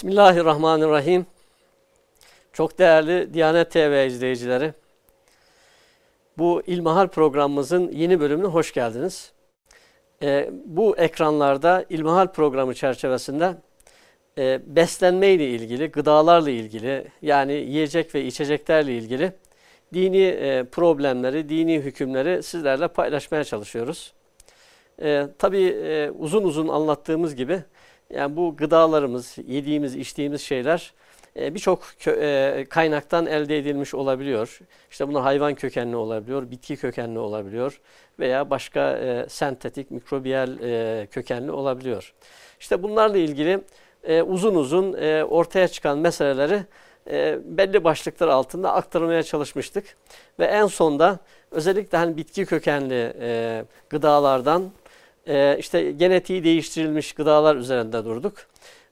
Bismillahirrahmanirrahim. Çok değerli Diyanet TV izleyicileri. Bu İlmihal programımızın yeni bölümüne hoş geldiniz. Ee, bu ekranlarda İlmihal programı çerçevesinde e, beslenme ile ilgili, gıdalarla ilgili yani yiyecek ve içeceklerle ilgili dini e, problemleri, dini hükümleri sizlerle paylaşmaya çalışıyoruz. E, tabii e, uzun uzun anlattığımız gibi yani bu gıdalarımız, yediğimiz, içtiğimiz şeyler e, birçok e, kaynaktan elde edilmiş olabiliyor. İşte bunlar hayvan kökenli olabiliyor, bitki kökenli olabiliyor veya başka e, sentetik, mikrobiyal kökenli olabiliyor. İşte bunlarla ilgili uzun uzun ortaya çıkan meseleleri belli başlıklar altında aktarmaya çalışmıştık. Ve en sonda özellikle hani bitki kökenli gıdalardan e, işte genetiği değiştirilmiş gıdalar üzerinde durduk.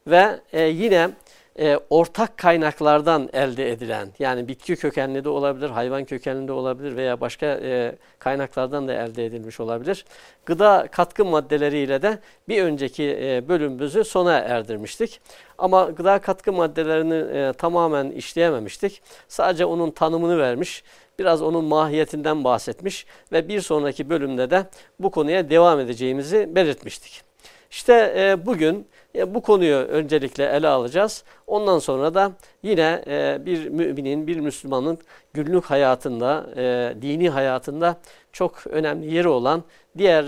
Ve e, yine e, ortak kaynaklardan elde edilen yani bitki kökenli de olabilir, hayvan kökenli de olabilir veya başka e, kaynaklardan da elde edilmiş olabilir. Gıda katkı maddeleriyle de bir önceki e, bölümümüzü sona erdirmiştik. Ama gıda katkı maddelerini e, tamamen işleyememiştik. Sadece onun tanımını vermiş biraz onun mahiyetinden bahsetmiş ve bir sonraki bölümde de bu konuya devam edeceğimizi belirtmiştik. İşte e, bugün e, bu konuyu öncelikle ele alacağız. Ondan sonra da yine e, bir müminin, bir Müslümanın günlük hayatında, dini hayatında çok önemli yeri olan diğer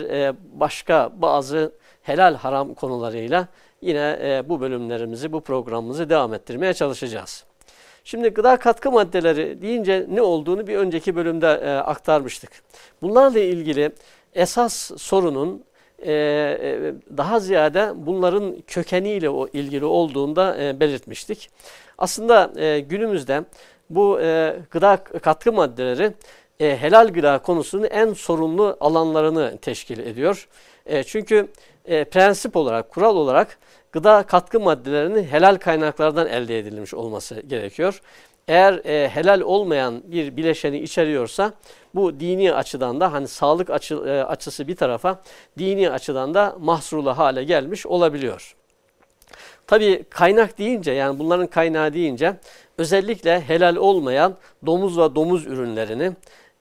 başka bazı helal haram konularıyla yine bu bölümlerimizi, bu programımızı devam ettirmeye çalışacağız. Şimdi gıda katkı maddeleri deyince ne olduğunu bir önceki bölümde e, aktarmıştık. Bunlarla ilgili esas sorunun e, e, daha ziyade bunların kökeniyle o ilgili olduğunda e, belirtmiştik. Aslında e, günümüzde bu e, gıda katkı maddeleri e, helal gıda konusunun en sorunlu alanlarını teşkil ediyor. E, çünkü e, prensip olarak, kural olarak gıda katkı maddelerinin helal kaynaklardan elde edilmiş olması gerekiyor. Eğer e, helal olmayan bir bileşeni içeriyorsa bu dini açıdan da hani sağlık açı, e, açısı bir tarafa dini açıdan da mahsurlu hale gelmiş olabiliyor. Tabi kaynak deyince yani bunların kaynağı deyince özellikle helal olmayan domuz ve domuz ürünlerini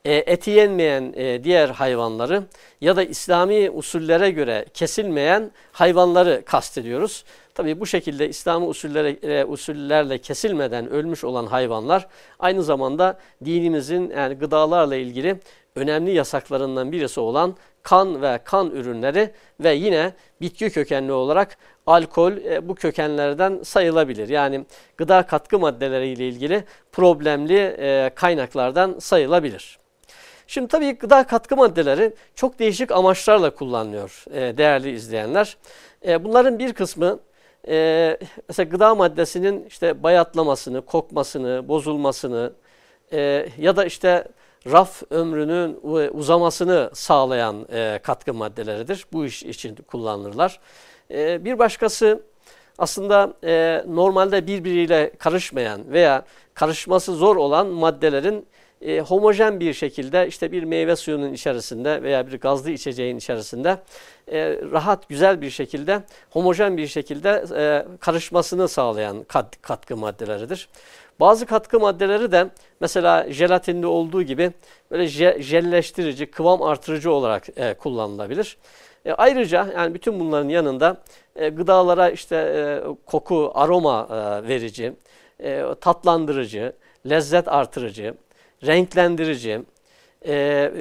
e, eti yenmeyen e, diğer hayvanları ya da İslami usullere göre kesilmeyen hayvanları kastediyoruz. Tabii bu şekilde İslami usullere, e, usullerle kesilmeden ölmüş olan hayvanlar aynı zamanda dinimizin yani gıdalarla ilgili önemli yasaklarından birisi olan kan ve kan ürünleri ve yine bitki kökenli olarak alkol bu kökenlerden sayılabilir. Yani gıda katkı maddeleriyle ilgili problemli kaynaklardan sayılabilir. Şimdi tabii gıda katkı maddeleri çok değişik amaçlarla kullanılıyor e, değerli izleyenler. E, bunların bir kısmı e, mesela gıda maddesinin işte bayatlamasını, kokmasını, bozulmasını e, ya da işte raf ömrünün uzamasını sağlayan e, katkı maddeleridir. Bu iş için kullanılırlar. E, bir başkası aslında e, normalde birbiriyle karışmayan veya karışması zor olan maddelerin e, homojen bir şekilde işte bir meyve suyunun içerisinde veya bir gazlı içeceğin içerisinde e, rahat güzel bir şekilde homojen bir şekilde e, karışmasını sağlayan kat, katkı maddeleridir. Bazı katkı maddeleri de mesela jelatinde olduğu gibi böyle je, jelleştirici, kıvam artırıcı olarak e, kullanılabilir. E, ayrıca yani bütün bunların yanında e, gıdalara işte e, koku, aroma e, verici, e, tatlandırıcı, lezzet artırıcı, renklendirici, e,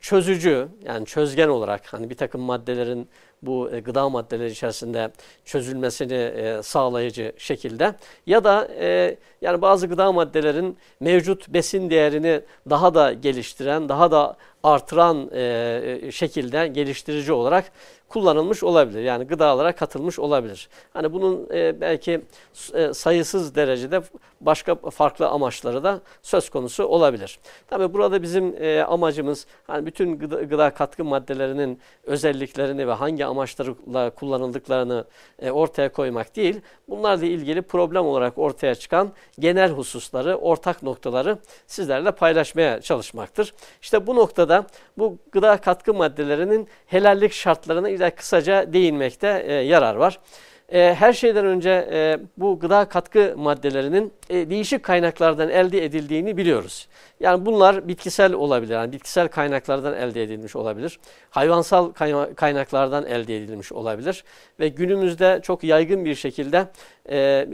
çözücü yani çözgen olarak hani bir takım maddelerin bu e, gıda maddeleri içerisinde çözülmesini e, sağlayıcı şekilde ya da e, yani bazı gıda maddelerin mevcut besin değerini daha da geliştiren, daha da artıran e, şekilde geliştirici olarak kullanılmış olabilir. Yani gıdalara katılmış olabilir. Hani bunun e, belki e, sayısız derecede başka farklı amaçları da söz konusu olabilir. Tabi burada bizim e, amacımız hani bütün gıda, gıda katkı maddelerinin özelliklerini ve hangi amaçlarla kullanıldıklarını e, ortaya koymak değil. Bunlarla ilgili problem olarak ortaya çıkan genel hususları, ortak noktaları sizlerle paylaşmaya çalışmaktır. İşte bu noktada bu gıda katkı maddelerinin helallik şartlarına ile kısaca değinmekte e, yarar var. E, her şeyden önce e, bu gıda katkı maddelerinin değişik kaynaklardan elde edildiğini biliyoruz. Yani bunlar bitkisel olabilir, yani bitkisel kaynaklardan elde edilmiş olabilir. Hayvansal kaynaklardan elde edilmiş olabilir. Ve günümüzde çok yaygın bir şekilde e,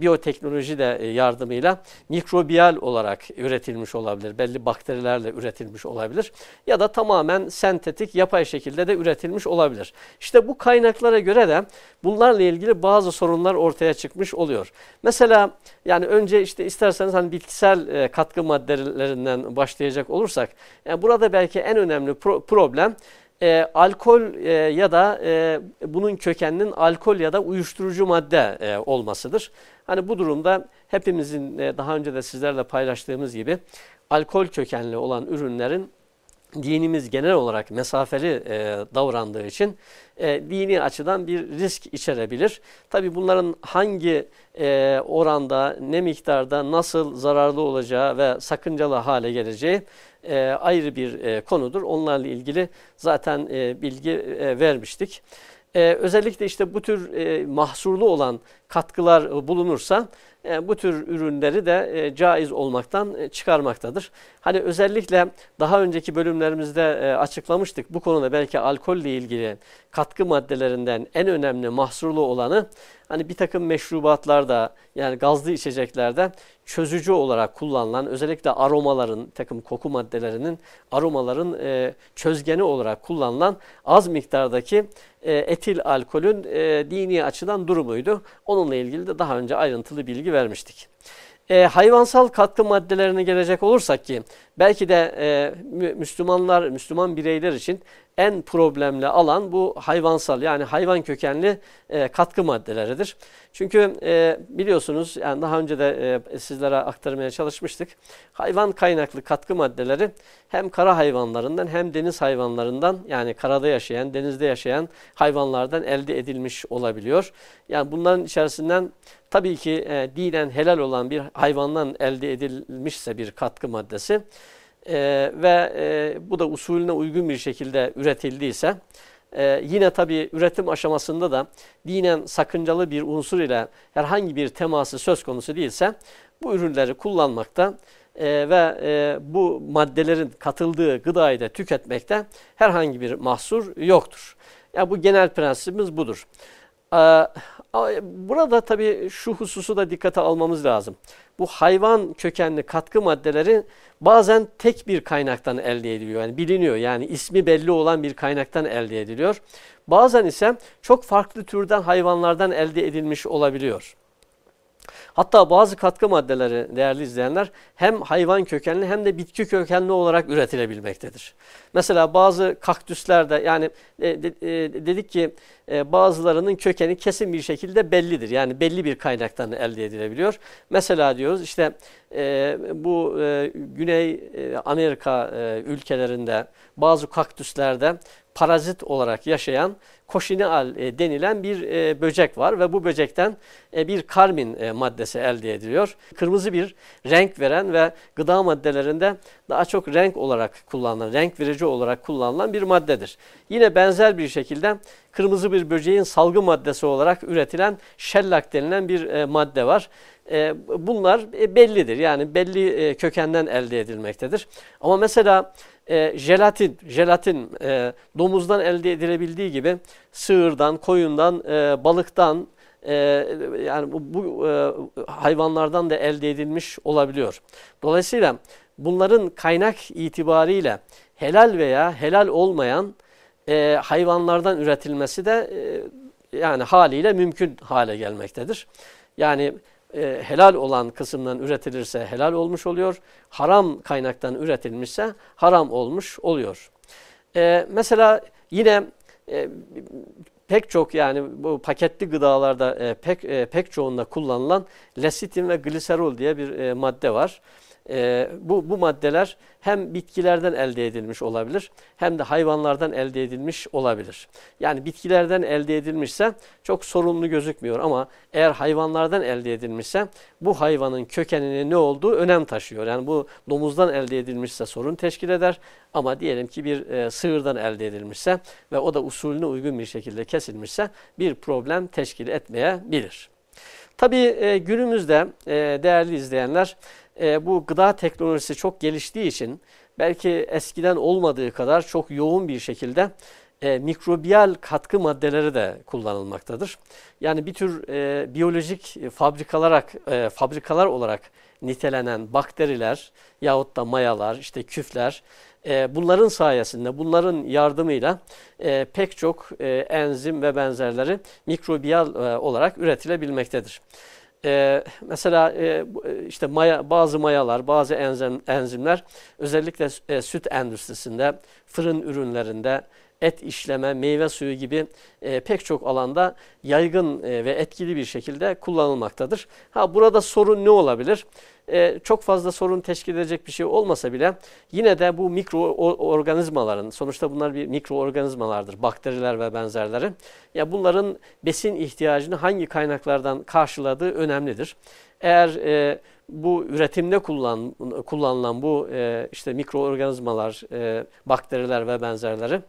biyoteknoloji de yardımıyla mikrobiyal olarak üretilmiş olabilir. Belli bakterilerle üretilmiş olabilir. Ya da tamamen sentetik, yapay şekilde de üretilmiş olabilir. İşte bu kaynaklara göre de bunlarla ilgili bazı sorunlar ortaya çıkmış oluyor. Mesela yani önce işte isterseniz hani bitkisel e, katkı maddelerinden başlayacak olursak yani burada belki en önemli pro problem e, alkol e, ya da e, bunun kökeninin alkol ya da uyuşturucu madde e, olmasıdır. Hani bu durumda hepimizin e, daha önce de sizlerle paylaştığımız gibi alkol kökenli olan ürünlerin dinimiz genel olarak mesafeli e, davrandığı için e, dini açıdan bir risk içerebilir. Tabi bunların hangi e, oranda, ne miktarda, nasıl zararlı olacağı ve sakıncalı hale geleceği e, ayrı bir e, konudur. Onlarla ilgili zaten e, bilgi e, vermiştik. E, özellikle işte bu tür e, mahsurlu olan katkılar bulunursa e, bu tür ürünleri de e, caiz olmaktan e, çıkarmaktadır. Hani özellikle daha önceki bölümlerimizde e, açıklamıştık bu konuda belki alkolle ilgili katkı maddelerinden en önemli mahsurlu olanı hani bir takım meşrubatlarda yani gazlı içeceklerde çözücü olarak kullanılan özellikle aromaların, takım koku maddelerinin aromaların e, çözgeni olarak kullanılan az miktardaki e, etil alkolün e, dini açıdan durumuydu. Onunla ilgili de daha önce ayrıntılı bilgi vermiştik. E, hayvansal katkı maddelerine gelecek olursak ki belki de e, Müslümanlar, Müslüman bireyler için en problemli alan bu hayvansal yani hayvan kökenli e, katkı maddeleridir. Çünkü e, biliyorsunuz yani daha önce de e, sizlere aktarmaya çalışmıştık. Hayvan kaynaklı katkı maddeleri hem kara hayvanlarından hem deniz hayvanlarından yani karada yaşayan, denizde yaşayan hayvanlardan elde edilmiş olabiliyor. Yani bunların içerisinden tabii ki e, dinen helal olan bir hayvandan elde edilmişse bir katkı maddesi e, ve e, bu da usulüne uygun bir şekilde üretildiyse e, yine tabi üretim aşamasında da dinen sakıncalı bir unsur ile herhangi bir teması söz konusu değilse bu ürünleri kullanmakta e, ve e, bu maddelerin katıldığı gıdayı da tüketmekte herhangi bir mahsur yoktur. Yani bu genel prensibimiz budur. E, burada tabii şu hususu da dikkate almamız lazım. Bu hayvan kökenli katkı maddeleri bazen tek bir kaynaktan elde ediliyor. Yani biliniyor yani ismi belli olan bir kaynaktan elde ediliyor. Bazen ise çok farklı türden hayvanlardan elde edilmiş olabiliyor. Hatta bazı katkı maddeleri değerli izleyenler hem hayvan kökenli hem de bitki kökenli olarak üretilebilmektedir. Mesela bazı kaktüslerde yani e, e, dedik ki e, bazılarının kökeni kesin bir şekilde bellidir. Yani belli bir kaynaktan elde edilebiliyor. Mesela diyoruz işte bu Güney Amerika ülkelerinde bazı kaktüslerde parazit olarak yaşayan koşineal e, denilen bir e, böcek var ve bu böcekten e, bir karmin maddesi elde ediliyor. Kırmızı bir renk veren ve gıda maddelerinde daha çok renk olarak kullanılan, renk verici olarak kullanılan bir maddedir. Yine benzer bir şekilde kırmızı bir böceğin salgı maddesi olarak üretilen şellak denilen bir madde var. E, bunlar e, bellidir. Yani belli e, kökenden elde edilmektedir. Ama mesela jelatin, jelatin domuzdan elde edilebildiği gibi sığırdan, koyundan, balıktan, yani bu, hayvanlardan da elde edilmiş olabiliyor. Dolayısıyla bunların kaynak itibariyle helal veya helal olmayan hayvanlardan üretilmesi de yani haliyle mümkün hale gelmektedir. Yani e, helal olan kısımdan üretilirse helal olmuş oluyor. Haram kaynaktan üretilmişse haram olmuş oluyor. E, mesela yine e, pek çok yani bu paketli gıdalarda e, pek e, pek çoğunda kullanılan lesitin ve gliserol diye bir e, madde var. E, bu, bu maddeler hem bitkilerden elde edilmiş olabilir hem de hayvanlardan elde edilmiş olabilir. Yani bitkilerden elde edilmişse çok sorunlu gözükmüyor ama eğer hayvanlardan elde edilmişse bu hayvanın kökeninin ne olduğu önem taşıyor. Yani bu domuzdan elde edilmişse sorun teşkil eder ama diyelim ki bir e, sığırdan elde edilmişse ve o da usulüne uygun bir şekilde kesilmişse bir problem teşkil etmeyebilir. Tabii e, günümüzde e, değerli izleyenler e, bu gıda teknolojisi çok geliştiği için belki eskiden olmadığı kadar çok yoğun bir şekilde e, mikrobiyal katkı maddeleri de kullanılmaktadır. Yani bir tür e, biyolojik fabrikalar, e, fabrikalar olarak nitelenen bakteriler yahut da mayalar, işte küfler e, bunların sayesinde, bunların yardımıyla e, pek çok e, enzim ve benzerleri mikrobiyal e, olarak üretilebilmektedir. Ee, mesela e, e, işte maya, bazı mayalar, bazı enzim, enzimler özellikle e, süt endüstrisinde, fırın ürünlerinde, et işleme, meyve suyu gibi e, pek çok alanda yaygın e, ve etkili bir şekilde kullanılmaktadır. Ha burada sorun ne olabilir? E, çok fazla sorun teşkil edecek bir şey olmasa bile yine de bu mikroorganizmaların sonuçta bunlar bir mikroorganizmalardır. Bakteriler ve benzerleri. Ya bunların besin ihtiyacını hangi kaynaklardan karşıladığı önemlidir. Eğer e, bu üretimde kullan, kullanılan bu e, işte mikroorganizmalar, e, bakteriler ve benzerleri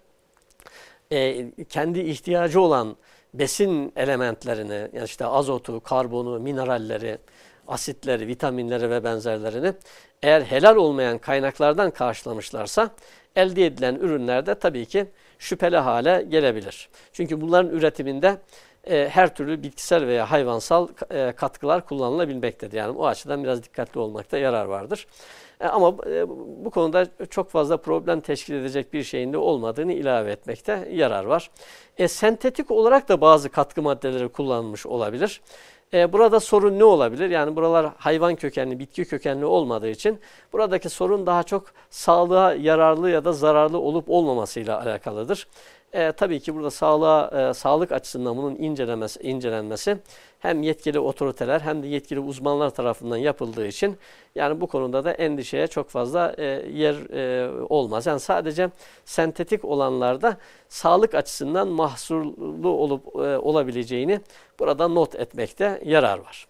e, kendi ihtiyacı olan besin elementlerini, yani işte azotu, karbonu, mineralleri, asitleri, vitaminleri ve benzerlerini eğer helal olmayan kaynaklardan karşılamışlarsa elde edilen ürünlerde tabii ki şüpheli hale gelebilir. Çünkü bunların üretiminde e, her türlü bitkisel veya hayvansal e, katkılar kullanılabilmektedir. Yani o açıdan biraz dikkatli olmakta yarar vardır. E, ama e, bu konuda çok fazla problem teşkil edecek bir şeyin de olmadığını ilave etmekte yarar var. E, sentetik olarak da bazı katkı maddeleri kullanılmış olabilir. E, burada sorun ne olabilir? Yani buralar hayvan kökenli, bitki kökenli olmadığı için buradaki sorun daha çok sağlığa yararlı ya da zararlı olup olmamasıyla alakalıdır. E, tabii ki burada sağlığa, e, sağlık açısından bunun incelemesi, incelenmesi hem yetkili otoriteler hem de yetkili uzmanlar tarafından yapıldığı için yani bu konuda da endişeye çok fazla e, yer e, olmaz. Yani sadece sentetik olanlarda sağlık açısından mahsurlu olup e, olabileceğini burada not etmekte yarar var.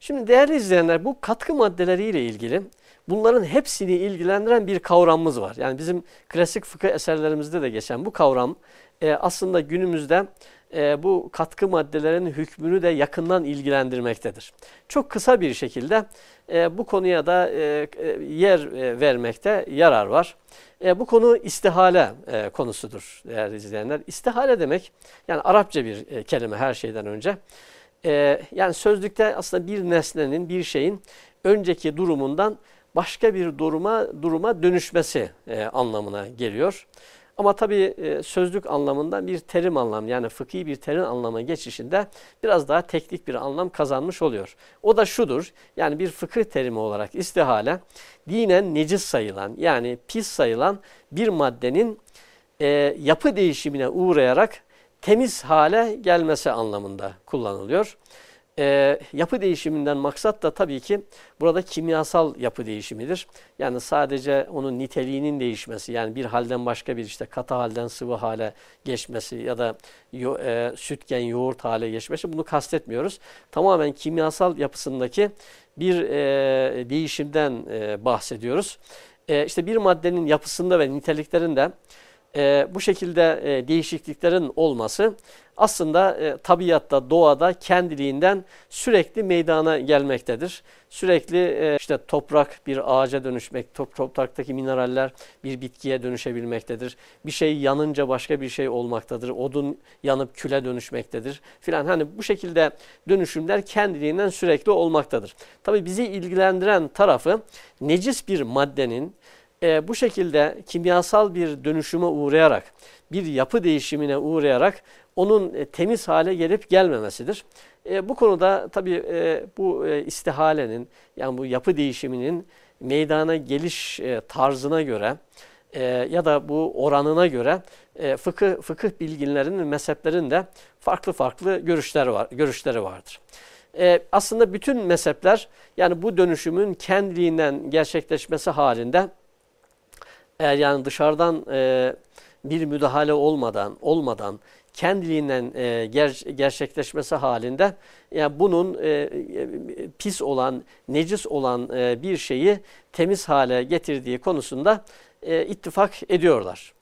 Şimdi değerli izleyenler bu katkı maddeleriyle ilgili bunların hepsini ilgilendiren bir kavramımız var. Yani bizim klasik fıkıh eserlerimizde de geçen bu kavram e, aslında günümüzde e, bu katkı maddelerinin hükmünü de yakından ilgilendirmektedir. Çok kısa bir şekilde e, bu konuya da e, e yer e, vermekte yarar var. E, bu konu istihale e, konusudur değerli izleyenler. İstihale demek yani Arapça bir e, kelime her şeyden önce. E, yani sözlükte aslında bir nesnenin, bir şeyin önceki durumundan başka bir duruma duruma dönüşmesi e, anlamına geliyor. Ama tabii e, sözlük anlamında bir terim anlam yani fıkhi bir terim anlama geçişinde biraz daha teknik bir anlam kazanmış oluyor. O da şudur yani bir fıkıh terimi olarak istihale dinen necis sayılan yani pis sayılan bir maddenin e, yapı değişimine uğrayarak temiz hale gelmesi anlamında kullanılıyor. E, yapı değişiminden maksat da tabii ki burada kimyasal yapı değişimidir. Yani sadece onun niteliğinin değişmesi yani bir halden başka bir işte katı halden sıvı hale geçmesi ya da yo, e, sütken yoğurt hale geçmesi bunu kastetmiyoruz. Tamamen kimyasal yapısındaki bir e, değişimden e, bahsediyoruz. E, işte bir maddenin yapısında ve niteliklerinde e, bu şekilde e, değişikliklerin olması aslında e, tabiatta, doğada kendiliğinden sürekli meydana gelmektedir. Sürekli e, işte toprak bir ağaca dönüşmek, top, topraktaki mineraller bir bitkiye dönüşebilmektedir. Bir şey yanınca başka bir şey olmaktadır. Odun yanıp küle dönüşmektedir filan. Hani bu şekilde dönüşümler kendiliğinden sürekli olmaktadır. Tabi bizi ilgilendiren tarafı necis bir maddenin e, bu şekilde kimyasal bir dönüşüme uğrayarak, bir yapı değişimine uğrayarak onun e, temiz hale gelip gelmemesidir. E, bu konuda tabii e, bu e, istihalenin yani bu yapı değişiminin meydana geliş e, tarzına göre e, ya da bu oranına göre e, fıkıh, fıkıh bilginlerinin, mezheplerin de farklı farklı görüşleri, var, görüşleri vardır. e, aslında bütün mezhepler yani bu dönüşümün kendiliğinden gerçekleşmesi halinde eğer yani dışarıdan e, bir müdahale olmadan olmadan kendiliğinden e, ger gerçekleşmesi halinde yani bunun e, pis olan, necis olan e, bir şeyi temiz hale getirdiği konusunda e, ittifak ediyorlar.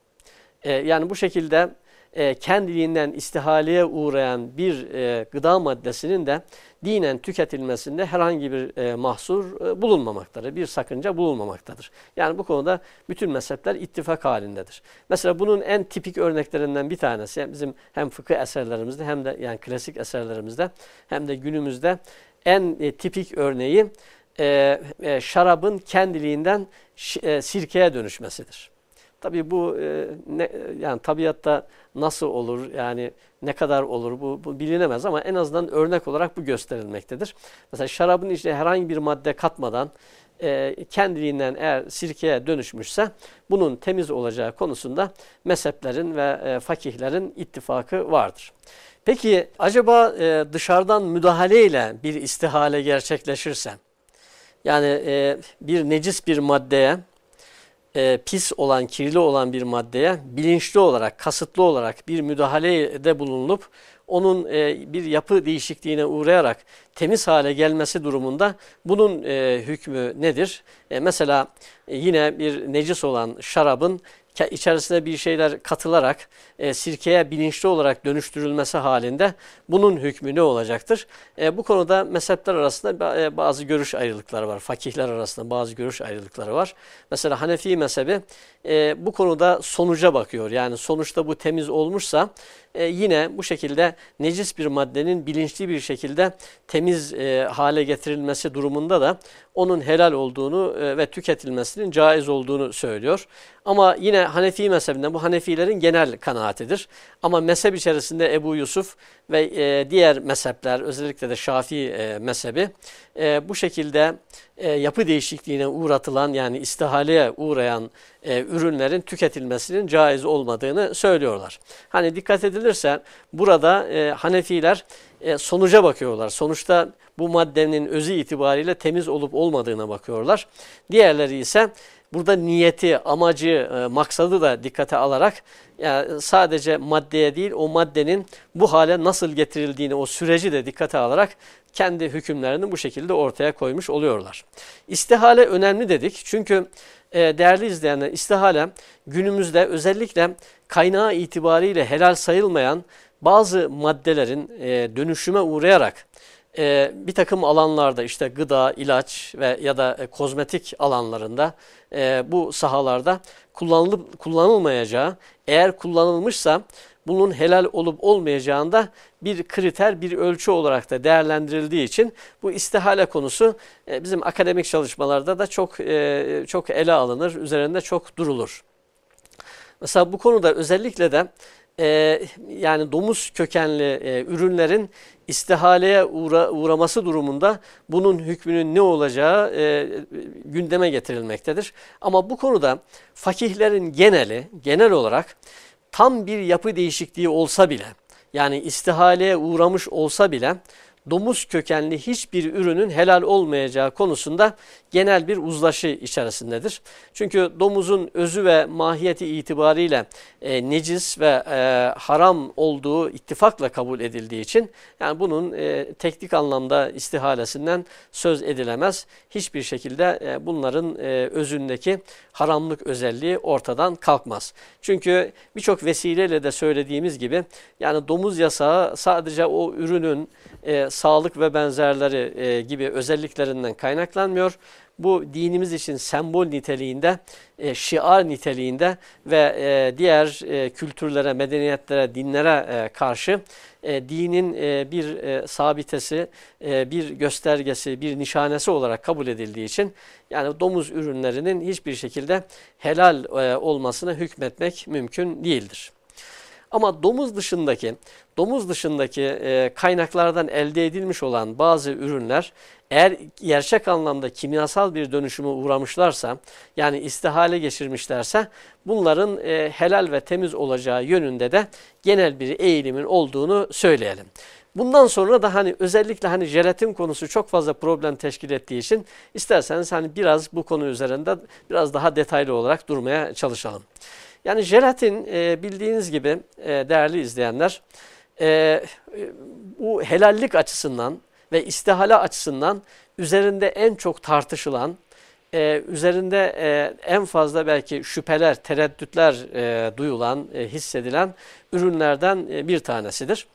E, yani bu şekilde e, kendiliğinden istihaleye uğrayan bir e, gıda maddesinin de dinen tüketilmesinde herhangi bir e, mahsur e, bulunmamaktadır. Bir sakınca bulunmamaktadır. Yani bu konuda bütün mezhepler ittifak halindedir. Mesela bunun en tipik örneklerinden bir tanesi bizim hem fıkıh eserlerimizde hem de yani klasik eserlerimizde hem de günümüzde en e, tipik örneği e, e, şarabın kendiliğinden e, sirkeye dönüşmesidir. Tabii bu e, ne, yani tabiatta nasıl olur yani ne kadar olur bu, bu bilinemez ama en azından örnek olarak bu gösterilmektedir. Mesela şarabın içine herhangi bir madde katmadan e, kendiliğinden eğer sirkeye dönüşmüşse bunun temiz olacağı konusunda mezheplerin ve e, fakihlerin ittifakı vardır. Peki acaba e, dışarıdan müdahaleyle bir istihale gerçekleşirse yani e, bir necis bir maddeye e, pis olan, kirli olan bir maddeye bilinçli olarak, kasıtlı olarak bir müdahalede bulunup onun e, bir yapı değişikliğine uğrayarak temiz hale gelmesi durumunda bunun e, hükmü nedir? E, mesela e, yine bir necis olan şarabın içerisine bir şeyler katılarak e, sirkeye bilinçli olarak dönüştürülmesi halinde bunun hükmü ne olacaktır? E, bu konuda mezhepler arasında e, bazı görüş ayrılıkları var. Fakihler arasında bazı görüş ayrılıkları var. Mesela Hanefi mezhebi e, bu konuda sonuca bakıyor. Yani sonuçta bu temiz olmuşsa e, yine bu şekilde necis bir maddenin bilinçli bir şekilde temiz e, hale getirilmesi durumunda da onun helal olduğunu e, ve tüketilmesinin caiz olduğunu söylüyor. Ama yine Hanefi mezhebinde bu Hanefilerin genel kanaatidir. Ama mezhep içerisinde Ebu Yusuf ve e, diğer mezhepler özellikle de Şafii e, mezhebi e, bu şekilde e, yapı değişikliğine uğratılan yani istihaleye uğrayan e, ürünlerin tüketilmesinin caiz olmadığını söylüyorlar. Hani dikkat edilirse burada e, Hanefiler e, sonuca bakıyorlar. Sonuçta bu maddenin özü itibariyle temiz olup olmadığına bakıyorlar. Diğerleri ise burada niyeti, amacı, e, maksadı da dikkate alarak yani sadece maddeye değil o maddenin bu hale nasıl getirildiğini o süreci de dikkate alarak kendi hükümlerini bu şekilde ortaya koymuş oluyorlar. İstihale önemli dedik çünkü e, değerli izleyenler istihale günümüzde özellikle kaynağı itibariyle helal sayılmayan bazı maddelerin e, dönüşüme uğrayarak e, bir takım alanlarda işte gıda, ilaç ve ya da e, kozmetik alanlarında e, bu sahalarda kullanılıp kullanılmayacağı eğer kullanılmışsa bunun helal olup olmayacağında bir kriter, bir ölçü olarak da değerlendirildiği için bu istihale konusu e, bizim akademik çalışmalarda da çok e, çok ele alınır, üzerinde çok durulur. Mesela bu konuda özellikle de e, yani domuz kökenli ürünlerin istihaleye uğra, uğraması durumunda bunun hükmünün ne olacağı e, gündeme getirilmektedir. Ama bu konuda fakihlerin geneli, genel olarak tam bir yapı değişikliği olsa bile, yani istihaleye uğramış olsa bile domuz kökenli hiçbir ürünün helal olmayacağı konusunda genel bir uzlaşı içerisindedir. Çünkü domuzun özü ve mahiyeti itibariyle e, necis ve e, haram olduğu ittifakla kabul edildiği için yani bunun e, teknik anlamda istihalesinden söz edilemez. Hiçbir şekilde e, bunların e, özündeki haramlık özelliği ortadan kalkmaz. Çünkü birçok vesileyle de söylediğimiz gibi yani domuz yasağı sadece o ürünün e, sağlık ve benzerleri e, gibi özelliklerinden kaynaklanmıyor. Bu dinimiz için sembol niteliğinde, e, şiar niteliğinde ve e, diğer e, kültürlere, medeniyetlere, dinlere e, karşı e, dinin e, bir e, sabitesi, e, bir göstergesi, bir nişanesi olarak kabul edildiği için yani domuz ürünlerinin hiçbir şekilde helal e, olmasına hükmetmek mümkün değildir. Ama domuz dışındaki domuz dışındaki e, kaynaklardan elde edilmiş olan bazı ürünler eğer gerçek anlamda kimyasal bir dönüşüme uğramışlarsa yani istihale geçirmişlerse bunların e, helal ve temiz olacağı yönünde de genel bir eğilimin olduğunu söyleyelim. Bundan sonra da hani özellikle hani jelatin konusu çok fazla problem teşkil ettiği için isterseniz hani biraz bu konu üzerinde biraz daha detaylı olarak durmaya çalışalım. Yani jelatin e, bildiğiniz gibi e, değerli izleyenler e, bu helallik açısından ve istihala açısından üzerinde en çok tartışılan, üzerinde en fazla belki şüpheler, tereddütler duyulan, hissedilen ürünlerden bir tanesidir.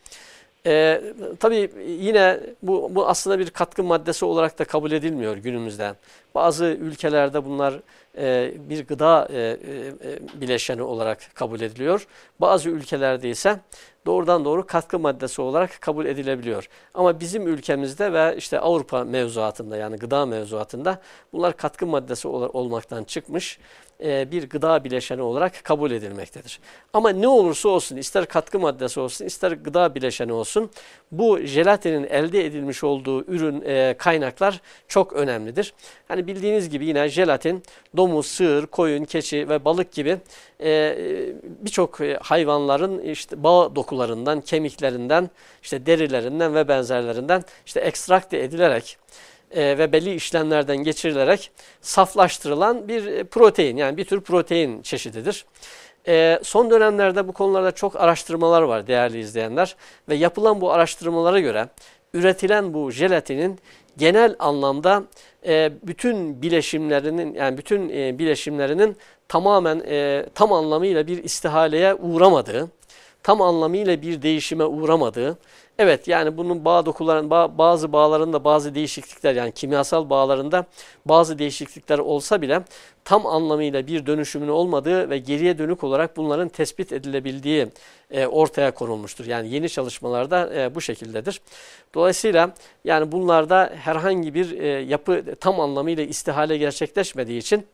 E, tabii yine bu, bu aslında bir katkı maddesi olarak da kabul edilmiyor günümüzde. Bazı ülkelerde bunlar e, bir gıda e, e, bileşeni olarak kabul ediliyor. Bazı ülkelerde ise doğrudan doğru katkı maddesi olarak kabul edilebiliyor. Ama bizim ülkemizde ve işte Avrupa mevzuatında yani gıda mevzuatında bunlar katkı maddesi olmaktan çıkmış e, bir gıda bileşeni olarak kabul edilmektedir. Ama ne olursa olsun ister katkı maddesi olsun ister gıda bileşeni olsun bu jelatinin elde edilmiş olduğu ürün e, kaynaklar çok önemlidir. Hani bildiğiniz gibi yine jelatin domuz, sığır, koyun, keçi ve balık gibi e, birçok hayvanların işte bağ dokularından, kemiklerinden, işte derilerinden ve benzerlerinden işte ekstrakte edilerek e, ve belli işlemlerden geçirilerek saflaştırılan bir e, protein yani bir tür protein çeşididir. E, son dönemlerde bu konularda çok araştırmalar var değerli izleyenler ve yapılan bu araştırmalara göre üretilen bu jelatinin genel anlamda bütün bileşimlerinin yani bütün bileşimlerinin tamamen e, tam anlamıyla bir istihaleye uğramadığı, tam anlamıyla bir değişime uğramadığı Evet yani bunun bağ dokuların bazı bağlarında bazı değişiklikler yani kimyasal bağlarında bazı değişiklikler olsa bile tam anlamıyla bir dönüşümün olmadığı ve geriye dönük olarak bunların tespit edilebildiği e, ortaya konulmuştur. Yani yeni çalışmalarda e, bu şekildedir. Dolayısıyla yani bunlarda herhangi bir e, yapı tam anlamıyla istihale gerçekleşmediği için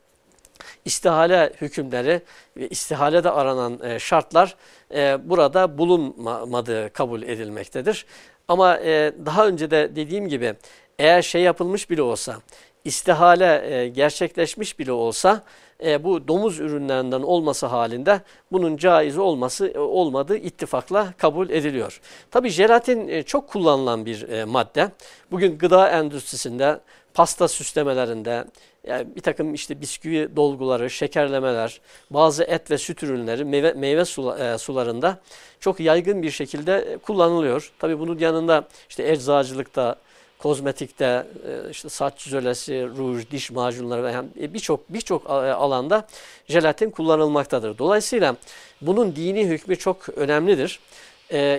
istihale hükümleri ve istihalede aranan e, şartlar e, burada bulunmadığı kabul edilmektedir. Ama e, daha önce de dediğim gibi eğer şey yapılmış bile olsa, istihale gerçekleşmiş bile olsa bu domuz ürünlerinden olması halinde bunun caiz olması olmadığı ittifakla kabul ediliyor. Tabi jelatin çok kullanılan bir madde. Bugün gıda endüstrisinde, pasta süslemelerinde, yani bir takım işte bisküvi dolguları, şekerlemeler, bazı et ve süt ürünleri meyve, meyve e, sularında çok yaygın bir şekilde kullanılıyor. Tabi bunun yanında işte eczacılıkta, kozmetikte, e, işte saç çözülesi, ruj, diş macunları ve yani birçok birçok e, alanda jelatin kullanılmaktadır. Dolayısıyla bunun dini hükmü çok önemlidir.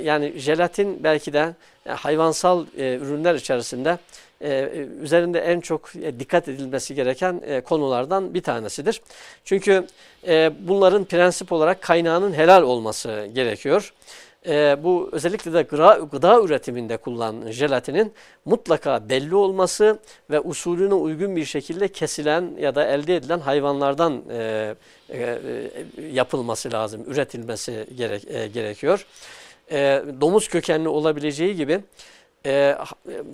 Yani jelatin belki de hayvansal ürünler içerisinde e, üzerinde en çok e, dikkat edilmesi gereken e, konulardan bir tanesidir. Çünkü e, bunların prensip olarak kaynağının helal olması gerekiyor. E, bu özellikle de gıda, gıda üretiminde kullanılan jelatinin mutlaka belli olması ve usulüne uygun bir şekilde kesilen ya da elde edilen hayvanlardan e, e, yapılması lazım, üretilmesi gerek, e, gerekiyor. E, domuz kökenli olabileceği gibi e,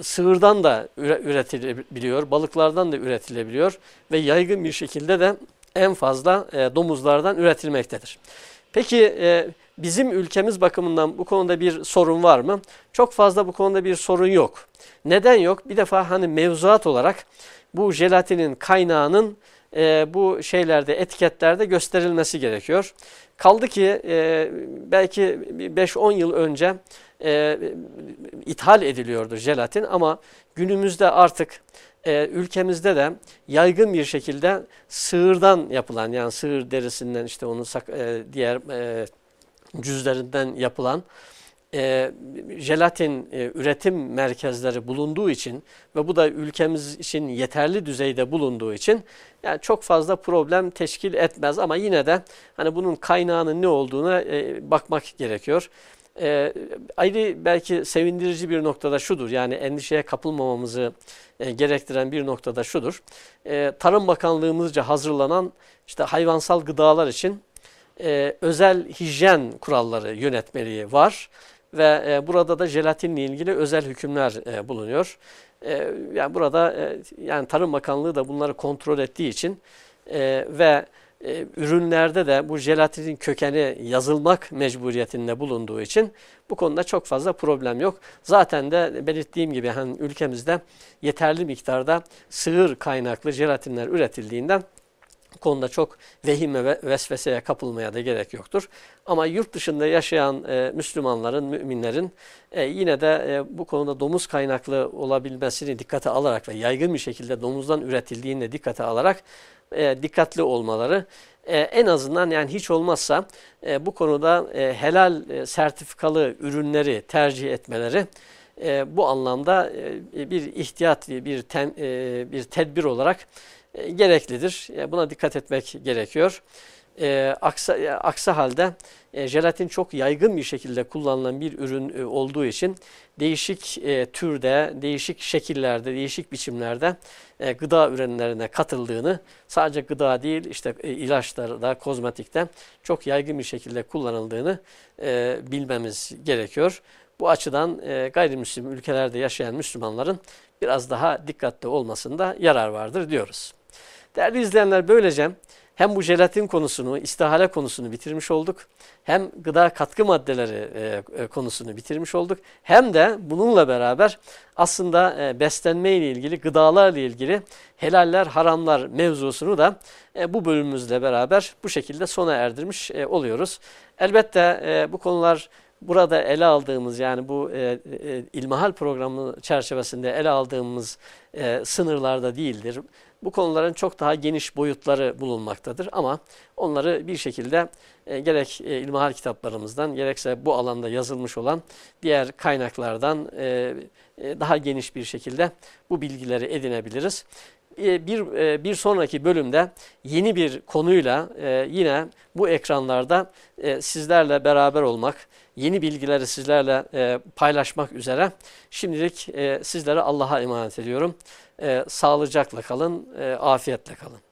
sığırdan da üretilebiliyor, balıklardan da üretilebiliyor ve yaygın bir şekilde de en fazla e, domuzlardan üretilmektedir. Peki e, bizim ülkemiz bakımından bu konuda bir sorun var mı? Çok fazla bu konuda bir sorun yok. Neden yok? Bir defa hani mevzuat olarak bu jelatinin kaynağının e, bu şeylerde etiketlerde gösterilmesi gerekiyor. Kaldı ki e, belki 5-10 yıl önce e, ithal ediliyordu jelatin ama günümüzde artık e, ülkemizde de yaygın bir şekilde sığırdan yapılan yani sığır derisinden işte onun e, diğer e, cüzlerinden yapılan e, jelatin e, üretim merkezleri bulunduğu için ve bu da ülkemiz için yeterli düzeyde bulunduğu için yani çok fazla problem teşkil etmez ama yine de hani bunun kaynağının ne olduğuna e, bakmak gerekiyor. E, ayrı belki sevindirici bir noktada şudur yani endişeye kapılmamamızı e, gerektiren bir noktada şudur. E, Tarım Bakanlığımızca hazırlanan işte hayvansal gıdalar için e, özel hijyen kuralları yönetmeliği var ve e, burada da jelatinle ilgili özel hükümler e, bulunuyor. E, yani burada e, yani Tarım Bakanlığı da bunları kontrol ettiği için e, ve e, ürünlerde de bu jelatinin kökeni yazılmak mecburiyetinde bulunduğu için bu konuda çok fazla problem yok. Zaten de belirttiğim gibi hani ülkemizde yeterli miktarda sığır kaynaklı jelatinler üretildiğinden konuda çok vehime ve vesveseye kapılmaya da gerek yoktur. Ama yurt dışında yaşayan e, Müslümanların, müminlerin e, yine de e, bu konuda domuz kaynaklı olabilmesini dikkate alarak ve yaygın bir şekilde domuzdan üretildiğini dikkate alarak e, dikkatli olmaları e, en azından yani hiç olmazsa e, bu konuda e, helal e, sertifikalı ürünleri tercih etmeleri e, bu anlamda e, bir ihtiyat, bir, ten, e, bir tedbir olarak e, gereklidir. E, buna dikkat etmek gerekiyor. E, aksa, e, aksi halde e, jelatin çok yaygın bir şekilde kullanılan bir ürün e, olduğu için değişik e, türde, değişik şekillerde, değişik biçimlerde e, gıda ürünlerine katıldığını sadece gıda değil işte e, ilaçlarda, kozmetikte çok yaygın bir şekilde kullanıldığını e, bilmemiz gerekiyor. Bu açıdan e, gayrimüslim ülkelerde yaşayan Müslümanların biraz daha dikkatli olmasında yarar vardır diyoruz. Değerli izleyenler böylece hem bu jelatin konusunu, istihale konusunu bitirmiş olduk. Hem gıda katkı maddeleri e, e, konusunu bitirmiş olduk. Hem de bununla beraber aslında e, beslenme ile ilgili, gıdalarla ilgili helaller, haramlar mevzusunu da e, bu bölümümüzle beraber bu şekilde sona erdirmiş e, oluyoruz. Elbette e, bu konular burada ele aldığımız yani bu e, e, ilmihal programı çerçevesinde ele aldığımız e, sınırlarda değildir. Bu konuların çok daha geniş boyutları bulunmaktadır ama onları bir şekilde e, gerek e, ilmihal kitaplarımızdan gerekse bu alanda yazılmış olan diğer kaynaklardan e, e, daha geniş bir şekilde bu bilgileri edinebiliriz. E, bir, e, bir sonraki bölümde yeni bir konuyla e, yine bu ekranlarda sizlerle beraber olmak, yeni bilgileri sizlerle paylaşmak üzere şimdilik sizlere Allah'a emanet ediyorum. Sağlıcakla kalın, afiyetle kalın.